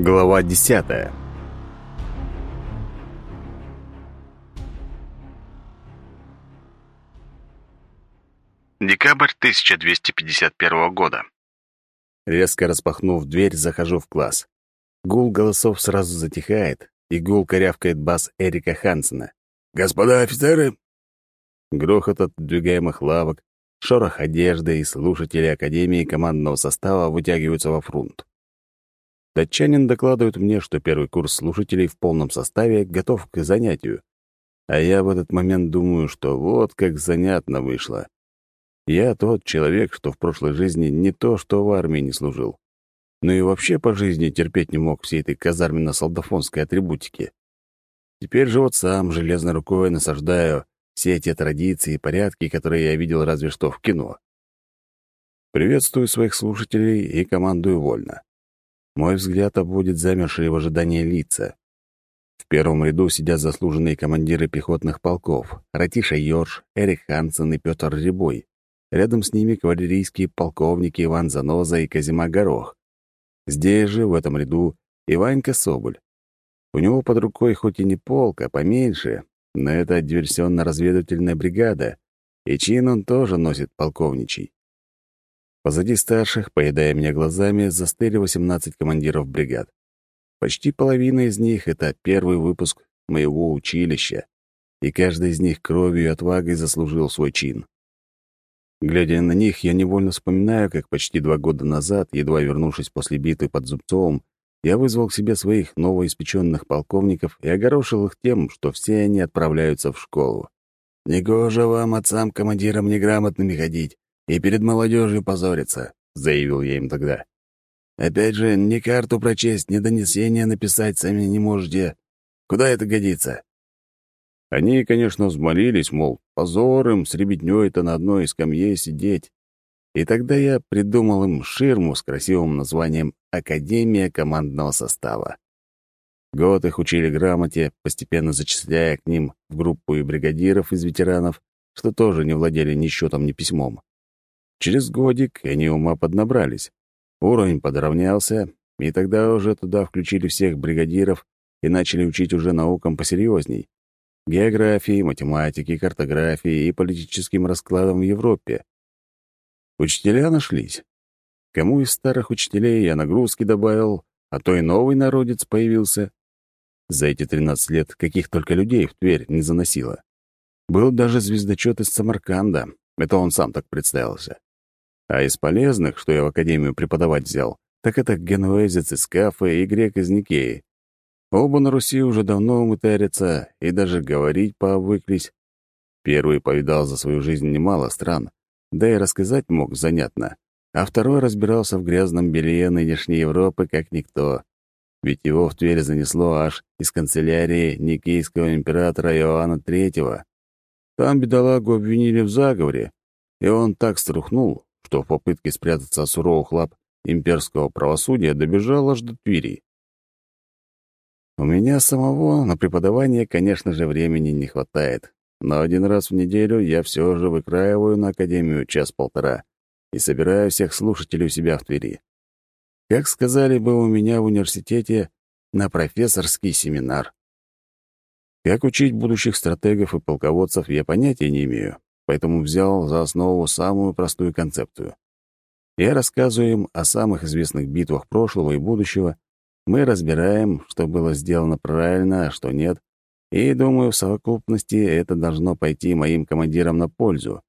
Глава десятая. Декабрь 1251 года. Резко распахнув дверь, захожу в класс. Гул голосов сразу затихает, и гул корявкает бас Эрика Хансена. «Господа офицеры!» Грохот отдвигаемых лавок, шорох одежды и слушатели Академии командного состава вытягиваются во фрунт. Датчанин докладывает мне, что первый курс слушателей в полном составе готов к занятию. А я в этот момент думаю, что вот как занятно вышло. Я тот человек, что в прошлой жизни не то, что в армии не служил, но и вообще по жизни терпеть не мог всей этой казарменно-солдафонской атрибутики. Теперь же вот сам железной рукой насаждаю все эти традиции и порядки, которые я видел разве что в кино. Приветствую своих слушателей и командую вольно. Мой взгляд обводит замершие в ожидании лица. В первом ряду сидят заслуженные командиры пехотных полков Ратиша Йорш, Эрик Хансен и Петр Рябой. Рядом с ними кавалерийские полковники Иван Заноза и Казима Горох. Здесь же, в этом ряду, Иванька Соболь. У него под рукой хоть и не полк, а поменьше, но это диверсионно-разведывательная бригада, и чин он тоже носит полковничий. Позади старших, поедая меня глазами, застыли 18 командиров бригад. Почти половина из них — это первый выпуск моего училища, и каждый из них кровью и отвагой заслужил свой чин. Глядя на них, я невольно вспоминаю, как почти два года назад, едва вернувшись после битвы под Зубцовым, я вызвал к себе своих новоиспеченных полковников и огорошил их тем, что все они отправляются в школу. «Негоже вам, отцам-командирам, неграмотными ходить и перед молодежью позориться», — заявил я им тогда. «Опять же, ни карту прочесть, ни донесения написать сами не можете. Куда это годится?» Они, конечно, взмолились, мол, позор им с ребятнёй-то на одной скамье сидеть. И тогда я придумал им ширму с красивым названием «Академия командного состава». Год их учили грамоте, постепенно зачисляя к ним в группу и бригадиров из ветеранов, что тоже не владели ни счетом, ни письмом. Через годик они ума поднабрались. Уровень подровнялся, и тогда уже туда включили всех бригадиров и начали учить уже наукам посерьезней. Географии, математике, картографии и политическим раскладам в Европе. Учителя нашлись. Кому из старых учителей я нагрузки добавил, а то и новый народец появился. За эти 13 лет каких только людей в Тверь не заносило. Был даже звездочет из Самарканда, это он сам так представился. А из полезных, что я в академию преподавать взял, так это генуэзец из Кафы и грек из Никеи. Оба на Руси уже давно мытарятся и даже говорить пообвыклись. Первый повидал за свою жизнь немало стран, да и рассказать мог занятно, а второй разбирался в грязном белье нынешней Европы как никто. Ведь его в Тверь занесло аж из канцелярии Никейского императора Иоанна III. Там бедолагу обвинили в заговоре, и он так струхнул, что в попытке спрятаться от суровых лап имперского правосудия добежал аж до Твери. У меня самого на преподавание, конечно же, времени не хватает, но один раз в неделю я все же выкраиваю на Академию час-полтора и собираю всех слушателей у себя в Твери. Как сказали бы у меня в университете, на профессорский семинар. Как учить будущих стратегов и полководцев, я понятия не имею, поэтому взял за основу самую простую концепцию. Я рассказываю им о самых известных битвах прошлого и будущего, мы разбираем, что было сделано правильно, а что нет, и, думаю, в совокупности это должно пойти моим командирам на пользу.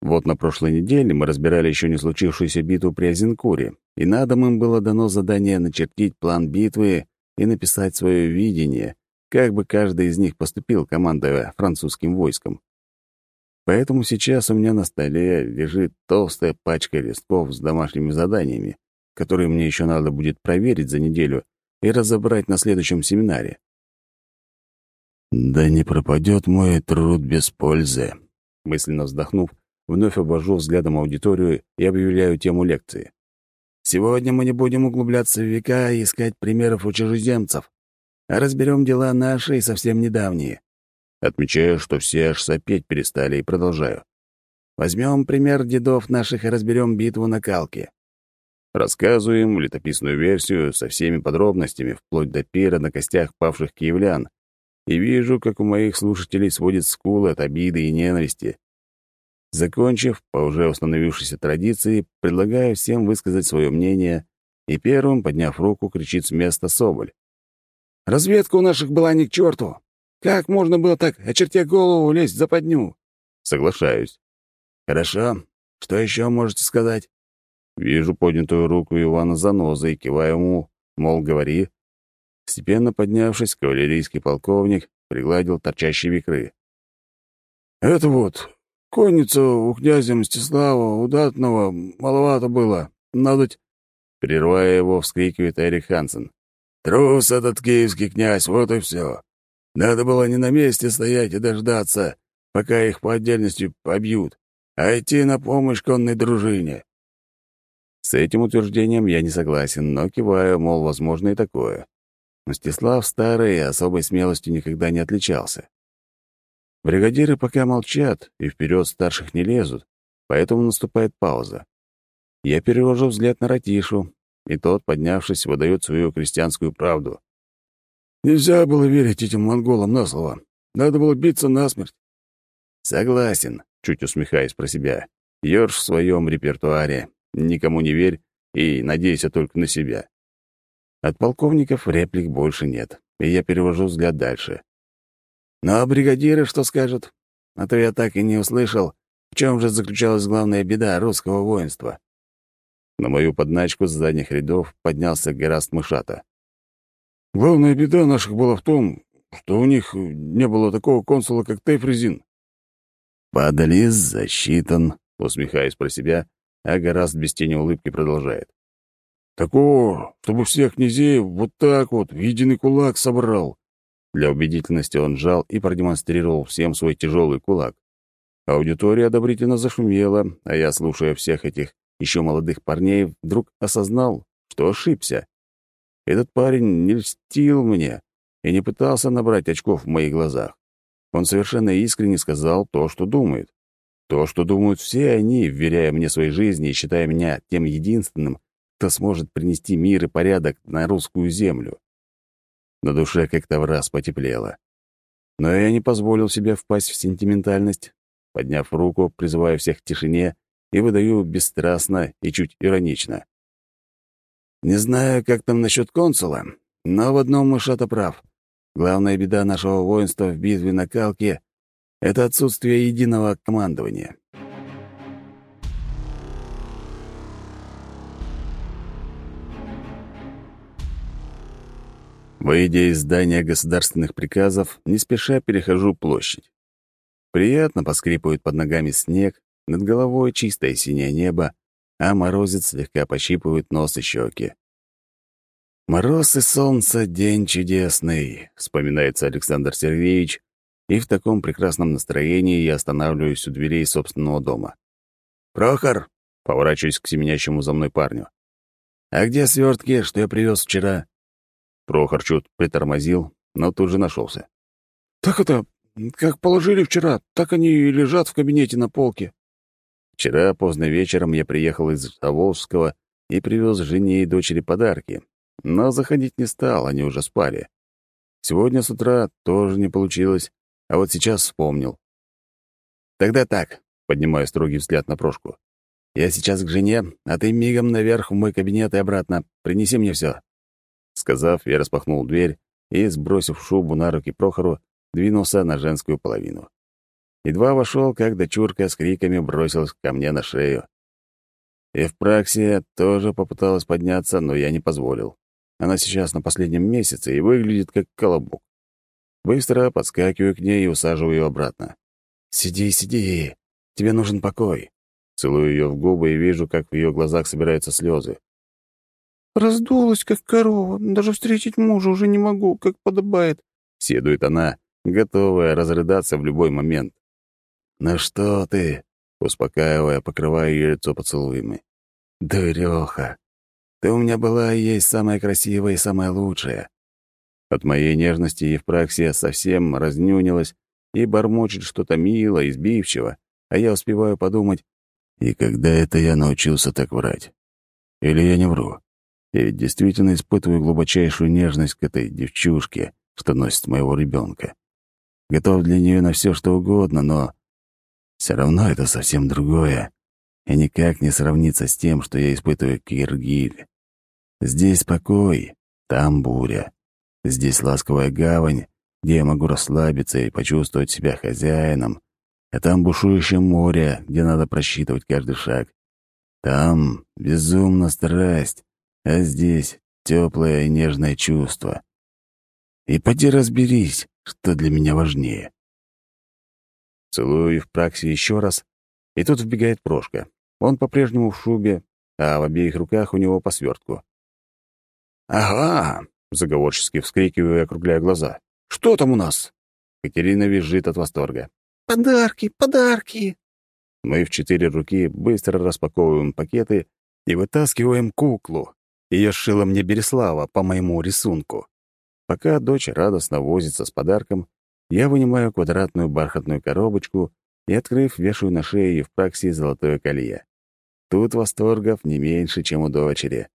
Вот на прошлой неделе мы разбирали еще не случившуюся битву при Азенкуре, и на дом им было дано задание начертить план битвы и написать свое видение, как бы каждый из них поступил, командуя французским войском. Поэтому сейчас у меня на столе лежит толстая пачка листков с домашними заданиями, которые мне еще надо будет проверить за неделю и разобрать на следующем семинаре. «Да не пропадет мой труд без пользы», — мысленно вздохнув, вновь обвожу взглядом аудиторию и объявляю тему лекции. «Сегодня мы не будем углубляться в века и искать примеров у чужеземцев, а разберем дела наши и совсем недавние. Отмечаю, что все аж сопеть перестали, и продолжаю. Возьмем пример дедов наших и разберем битву на Калке. Рассказываю им летописную версию со всеми подробностями, вплоть до пира на костях павших киевлян, и вижу, как у моих слушателей сводит скулы от обиды и ненависти. Закончив, по уже установившейся традиции, предлагаю всем высказать свое мнение, и первым, подняв руку, кричит с места Соболь. «Разведка у наших была ни к черту! Как можно было так, очертя голову, лезть за подню?» Соглашаюсь. «Хорошо. Что еще можете сказать?» Вижу поднятую руку Ивана Заноза и киваю ему, мол, говори. Постепенно поднявшись, кавалерийский полковник пригладил торчащие векры. «Это вот, конница у князя Мстислава удатного маловато было. Надо...» Прерывая его, вскрикивает Эрик Хансен. «Трус этот киевский князь, вот и все. Надо было не на месте стоять и дождаться, пока их по отдельности побьют, а идти на помощь конной дружине. С этим утверждением я не согласен, но киваю, мол, возможно и такое. Мстислав старый и особой смелостью никогда не отличался. Бригадиры пока молчат и вперед старших не лезут, поэтому наступает пауза. Я перевожу взгляд на Ратишу, и тот, поднявшись, выдает свою крестьянскую правду. Нельзя было верить этим монголам на слово. Надо было биться насмерть. Согласен, чуть усмехаясь про себя. Ёрш в своем репертуаре. Никому не верь и надейся только на себя. От полковников реплик больше нет, и я перевожу взгляд дальше. Ну а бригадиры что скажут? А то я так и не услышал, в чем же заключалась главная беда русского воинства. На мою подначку с задних рядов поднялся Гераст Мышата. «Главная беда наших была в том, что у них не было такого консула, как Тейфрезин». «Падали, засчитан», — усмехаясь про себя, а Гораст без тени улыбки продолжает. «Такого, чтобы всех князей вот так вот в единый кулак собрал». Для убедительности он сжал и продемонстрировал всем свой тяжелый кулак. Аудитория одобрительно зашумела, а я, слушая всех этих еще молодых парней, вдруг осознал, что ошибся. Этот парень не льстил мне и не пытался набрать очков в моих глазах. Он совершенно искренне сказал то, что думает. То, что думают все они, вверяя мне своей жизни и считая меня тем единственным, кто сможет принести мир и порядок на русскую землю. На душе как-то в раз потеплело. Но я не позволил себе впасть в сентиментальность. Подняв руку, призываю всех к тишине и выдаю бесстрастно и чуть иронично. Не знаю, как там насчет консула, но в одном Мышата прав. Главная беда нашего воинства в битве на Калке — это отсутствие единого командования. Выйдя из здания государственных приказов, не спеша перехожу площадь. Приятно поскрипывает под ногами снег, над головой чистое синее небо, а морозец слегка пощипывает нос и щеки. «Мороз и солнце — день чудесный», — вспоминается Александр Сергеевич, и в таком прекрасном настроении я останавливаюсь у дверей собственного дома. «Прохор!» — поворачиваюсь к семенящему за мной парню. «А где свертки, что я привез вчера?» Прохор чуть притормозил, но тут же нашелся. «Так это, как положили вчера, так они и лежат в кабинете на полке». Вчера поздно вечером я приехал из Заволжского и привез жене и дочери подарки, но заходить не стал, они уже спали. Сегодня с утра тоже не получилось, а вот сейчас вспомнил. «Тогда так», — поднимаю строгий взгляд на Прошку. «Я сейчас к жене, а ты мигом наверх в мой кабинет и обратно. Принеси мне все. Сказав, я распахнул дверь и, сбросив шубу на руки Прохору, двинулся на женскую половину. Едва вошел, как дочурка с криками бросилась ко мне на шею. Праксе тоже попыталась подняться, но я не позволил. Она сейчас на последнем месяце и выглядит как колобок. Быстро подскакиваю к ней и усаживаю обратно. «Сиди, сиди, тебе нужен покой». Целую ее в губы и вижу, как в ее глазах собираются слезы. «Раздулась, как корова, даже встретить мужа уже не могу, как подобает», — седует она, готовая разрыдаться в любой момент. «Ну что ты?» — успокаивая, покрывая ее лицо поцелуями. «Дурёха, ты у меня была и есть самая красивая и самая лучшая». От моей нежности Евпраксия совсем разнюнилась и бормочет что-то мило, избивчиво, а я успеваю подумать, и когда это я научился так врать? Или я не вру? Я ведь действительно испытываю глубочайшую нежность к этой девчушке, что носит моего ребенка. Готов для нее на все, что угодно, но все равно это совсем другое и никак не сравнится с тем, что я испытываю к Киргиль. Здесь покой, там буря. Здесь ласковая гавань, где я могу расслабиться и почувствовать себя хозяином, а там бушующее море, где надо просчитывать каждый шаг. Там безумно страсть, а здесь теплое и нежное чувство. И поди разберись, что для меня важнее. Целую в праксе еще раз, и тут вбегает Прошка. Он по-прежнему в шубе, а в обеих руках у него по свертку. «Ага!» — заговорчески вскрикиваю и округляя глаза. «Что там у нас?» Катерина визжит от восторга. «Подарки, подарки!» Мы в четыре руки быстро распаковываем пакеты и вытаскиваем куклу. Ее сшила мне Береслава по моему рисунку. Пока дочь радостно возится с подарком, я вынимаю квадратную бархатную коробочку и, открыв, вешаю на шею в праксе золотое колье. Тут восторгов не меньше, чем у дочери.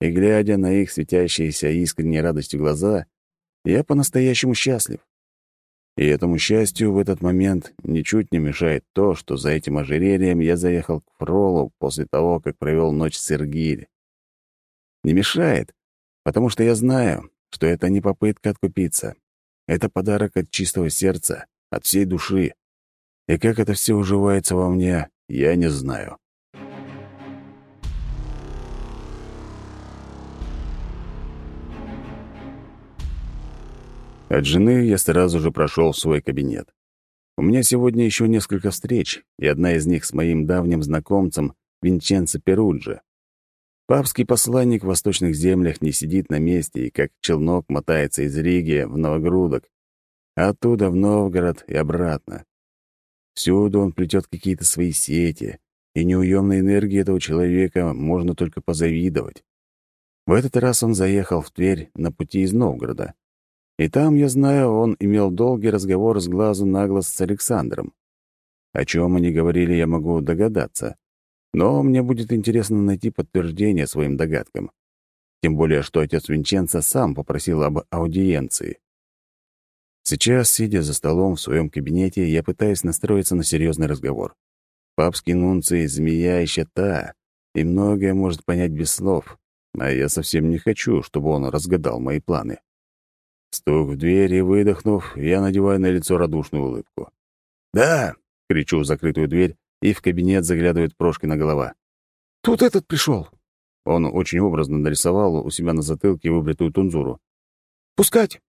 И, глядя на их светящиеся искренней радостью глаза, я по-настоящему счастлив. И этому счастью в этот момент ничуть не мешает то, что за этим ожерельем я заехал к Фролу после того, как провел ночь с Иргиль. Не мешает, потому что я знаю, что это не попытка откупиться. Это подарок от чистого сердца, от всей души. И как это все уживается во мне, я не знаю. От жены я сразу же прошел в свой кабинет. У меня сегодня еще несколько встреч, и одна из них с моим давним знакомцем Винченцо Перуджи. Папский посланник в восточных землях не сидит на месте и как челнок мотается из Риги в Новогрудок, а оттуда в Новгород и обратно. Всюду он плетет какие-то свои сети, и неуемной энергии этого человека можно только позавидовать. В этот раз он заехал в Тверь на пути из Новгорода. И там, я знаю, он имел долгий разговор с глазу на глаз с Александром. О чем они говорили, я могу догадаться. Но мне будет интересно найти подтверждение своим догадкам. Тем более, что отец Винченца сам попросил об аудиенции. Сейчас, сидя за столом в своем кабинете, я пытаюсь настроиться на серьезный разговор. Папский нунций — змея еще та, и многое может понять без слов, а я совсем не хочу, чтобы он разгадал мои планы. Стук в дверь и, выдохнув, я надеваю на лицо радушную улыбку. «Да!» — кричу в закрытую дверь, и в кабинет заглядывает Прошкина голова. «Тут этот пришел!» Он очень образно нарисовал у себя на затылке выбритую тунзуру. «Пускать!»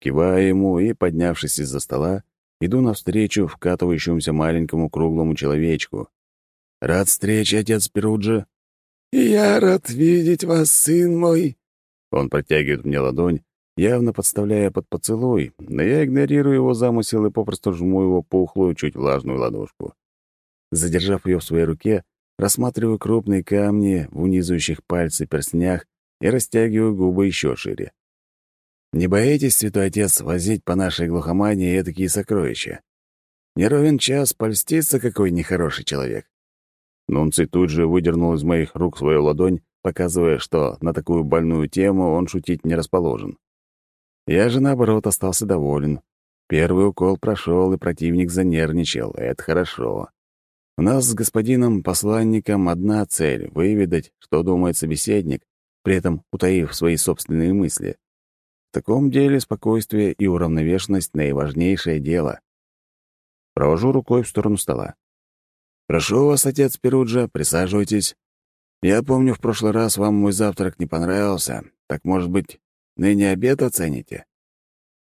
Киваю ему и, поднявшись из-за стола, иду навстречу вкатывающемуся маленькому круглому человечку. «Рад встрече, отец Перуджи!» «Я рад видеть вас, сын мой!» Он протягивает мне ладонь, явно подставляя под поцелуй, но я игнорирую его замысел и попросту жму его пухлую, чуть влажную ладошку. Задержав ее в своей руке, рассматриваю крупные камни в унизывающих пальцы перстнях и растягиваю губы еще шире. «Не боитесь, святой отец, возить по нашей глухомании такие сокровища? Не ровен час польстится какой нехороший человек». Нунций тут же выдернул из моих рук свою ладонь, показывая, что на такую больную тему он шутить не расположен. Я же, наоборот, остался доволен. Первый укол прошел, и противник занервничал. Это хорошо. У нас с господином посланником одна цель — выведать, что думает собеседник, при этом утаив свои собственные мысли. В таком деле спокойствие и уравновешенность — наиважнейшее дело. Провожу рукой в сторону стола. «Прошу вас, отец Перуджа, присаживайтесь. Я помню, в прошлый раз вам мой завтрак не понравился. Так, может быть, Ныне обед оцените?»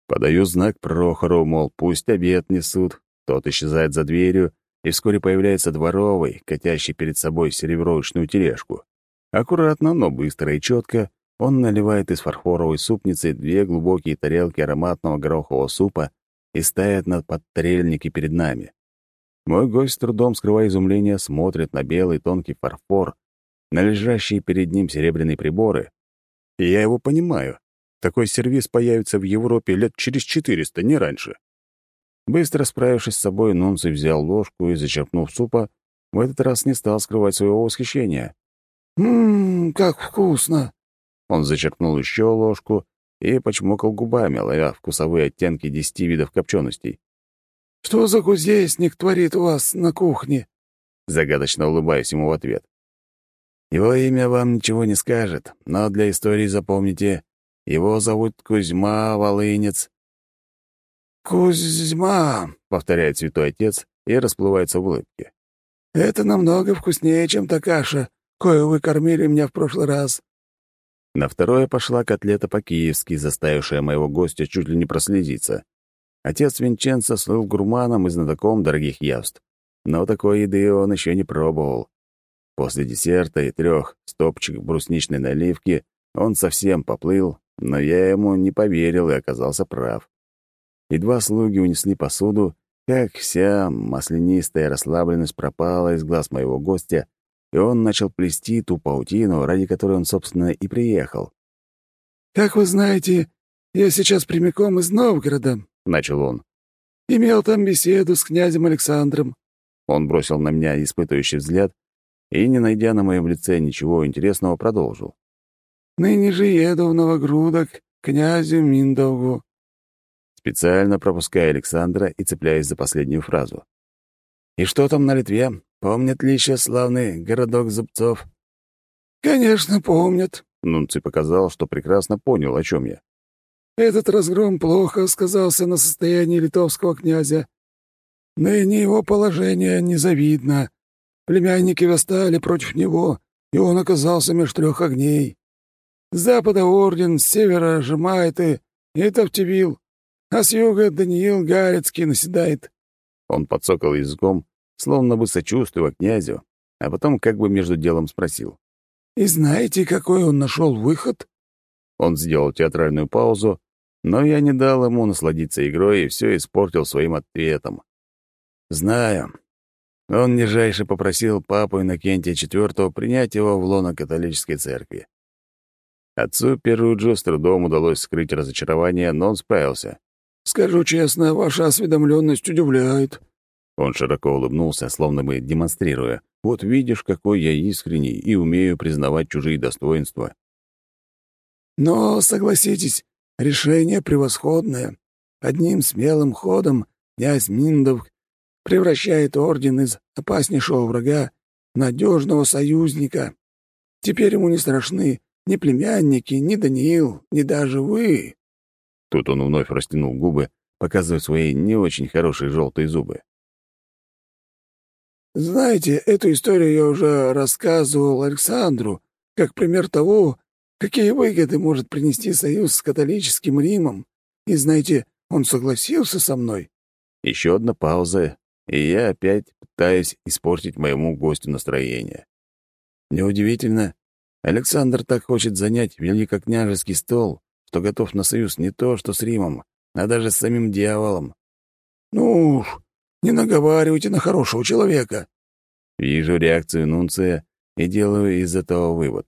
Подаю знак Прохору, мол, пусть обед несут. Тот исчезает за дверью, и вскоре появляется дворовый, катящий перед собой серебровочную тележку. Аккуратно, но быстро и четко он наливает из фарфоровой супницы две глубокие тарелки ароматного горохового супа и ставит на подтрельники перед нами. Мой гость, с трудом скрывая изумление, смотрит на белый тонкий фарфор, на лежащие перед ним серебряные приборы. И я его понимаю. Такой сервис появится в Европе лет через 400, не раньше. Быстро справившись с собой, Нунций взял ложку и, зачерпнув супа, в этот раз не стал скрывать своего восхищения. «Ммм, как вкусно!» Он зачерпнул еще ложку и почмокал губами, ловя вкусовые оттенки десяти видов копченостей. «Что за кузнечник творит у вас на кухне?» Загадочно улыбаюсь ему в ответ. Его имя вам ничего не скажет, но для истории запомните, его зовут Кузьма Волынец. «Кузьма», — повторяет святой отец и расплывается в улыбке. «Это намного вкуснее, чем та каша, кою вы кормили меня в прошлый раз». На второе пошла котлета по-киевски, заставившая моего гостя чуть ли не прослезиться. Отец Винченцо слыл гурманом и знатоком дорогих явств, но такой еды он еще не пробовал. После десерта и трех стопчик брусничной наливки он совсем поплыл, но я ему не поверил и оказался прав. Едва слуги унесли посуду, как вся маслянистая расслабленность пропала из глаз моего гостя, и он начал плести ту паутину, ради которой он, собственно, и приехал. «Как вы знаете, я сейчас прямиком из Новгорода», — начал он. «Имел там беседу с князем Александром». Он бросил на меня испытывающий взгляд и, не найдя на моем лице ничего интересного, продолжил. «Ныне же еду в Новогрудок князю Миндовгу». Специально пропуская Александра и цепляясь за последнюю фразу. «И что там на Литве? Помнят ли еще славный городок Зубцов?» «Конечно, помнят», — Нунций показал, что прекрасно понял, о чем я. «Этот разгром плохо сказался на состоянии литовского князя. Ныне его положение незавидно. Племянники восстали против него, и он оказался меж трех огней. С запада орден, с севера сжимает и, и Тавтивил, а с юга Даниил Гарецкий наседает. Он подсокал языком, словно бы сочувствуя князю, а потом как бы между делом спросил. «И знаете, какой он нашел выход?» Он сделал театральную паузу, но я не дал ему насладиться игрой и все испортил своим ответом. «Знаю, он нижайше попросил папу Иннокентия IV принять его в лоно католической церкви. Отцу Перуджо с трудом удалось скрыть разочарование, но он справился. «Скажу честно, ваша осведомленность удивляет». Он широко улыбнулся, словно бы демонстрируя. «Вот видишь, какой я искренний и умею признавать чужие достоинства». «Но, согласитесь, решение превосходное. Одним смелым ходом князь Миндов превращает орден из опаснейшего врага в надежного союзника. Теперь ему не страшны ни племянники, ни Даниил, ни даже вы». Тут он вновь растянул губы, показывая свои не очень хорошие желтые зубы. «Знаете, эту историю я уже рассказывал Александру, как пример того, какие выгоды может принести союз с католическим Римом. И знаете, он согласился со мной». Еще одна пауза, и я опять пытаюсь испортить моему гостю настроение. Неудивительно, Александр так хочет занять великокняжеский стол, что готов на союз не то что с Римом, а даже с самим дьяволом. «Ну уж, не наговаривайте на хорошего человека». Вижу реакцию Нунция и делаю из этого вывод.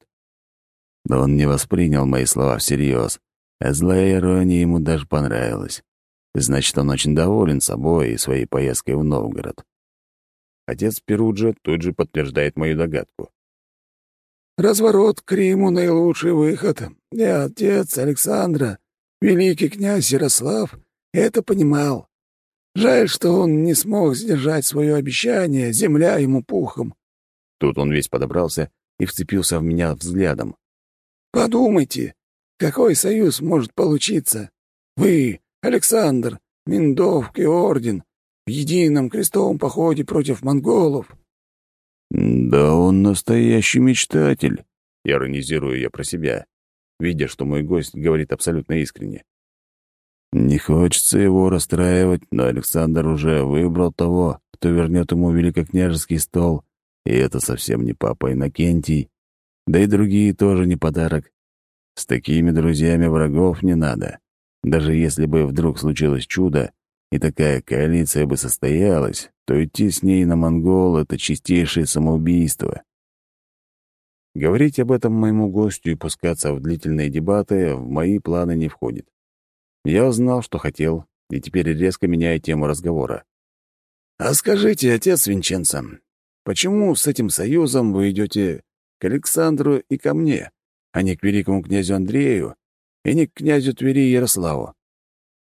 Да он не воспринял мои слова всерьез, а злая ирония ему даже понравилась. Значит, он очень доволен собой и своей поездкой в Новгород. Отец Перуджа тут же подтверждает мою догадку. «Разворот к Риму — наилучший выход. И отец Александра, великий князь Ярослав, это понимал. Жаль, что он не смог сдержать свое обещание, земля ему пухом». Тут он весь подобрался и вцепился в меня взглядом. «Подумайте, какой союз может получиться? Вы, Александр, Миндовк и Орден в едином крестовом походе против монголов». «Да он настоящий мечтатель», — иронизирую я про себя, видя, что мой гость говорит абсолютно искренне. Не хочется его расстраивать, но Александр уже выбрал того, кто вернет ему великокняжеский стол, и это совсем не папа Иннокентий, да и другие тоже не подарок. С такими друзьями врагов не надо. Даже если бы вдруг случилось чудо, и такая коалиция бы состоялась, то идти с ней на монгол — это чистейшее самоубийство. Говорить об этом моему гостю и пускаться в длительные дебаты в мои планы не входит. Я узнал, что хотел, и теперь резко меняю тему разговора. «А скажите, отец Винченцо, почему с этим союзом вы идете к Александру и ко мне, а не к великому князю Андрею и не к князю Твери Ярославу.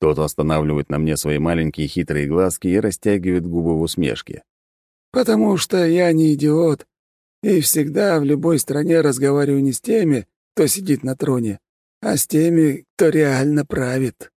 Тот останавливает на мне свои маленькие хитрые глазки и растягивает губы в усмешке. «Потому что я не идиот, и всегда в любой стране разговариваю не с теми, кто сидит на троне, а с теми, кто реально правит».